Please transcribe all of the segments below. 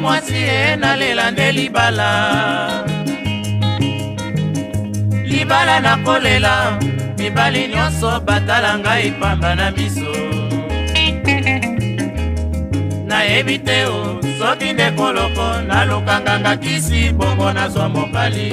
mwasi ye nalela nde libala libala nakolela mibali nyonso batala ngai pamba na miso nayebi te o soki ndekoloko nalukanganga kisi bongo nazwa mobali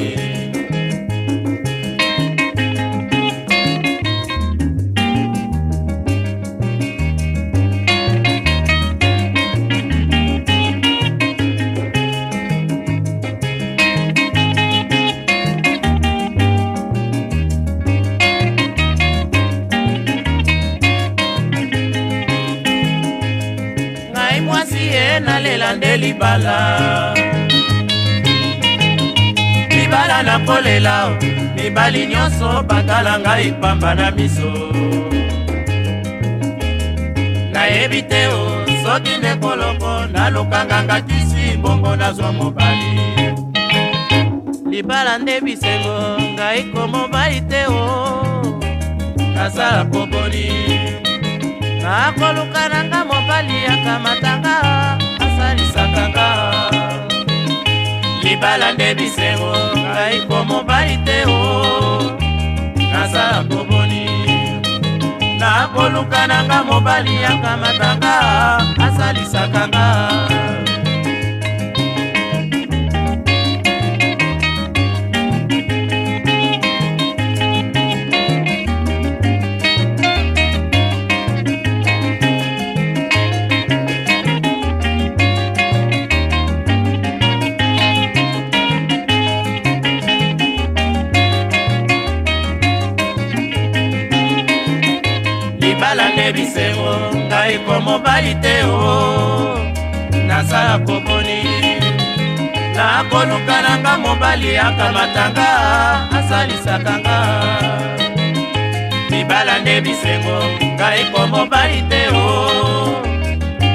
nde nalela nde libala libala na kolela mibali nyonso bakala ngai pamba na biso nayebi te o soki nde koloko nalukanga ngatisi bongo nazwa mobali libala nde bisengo ngai komobali te o nasala koboni nakoluka nanga mobali akamata libala nde bisengo ngai po mobali te o nasala koboni nakoluka nanga mobali yakamatanga libala nde bisengo ngai po mobali te o nasala koponi nakoluka nanga mobali akamatanga asalisaka nga libala nde bisengo ngai po mobali te o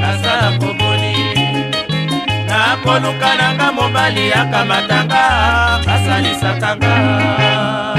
nasala koponi nakoluka nanga mobali akamatanga asalisaka nga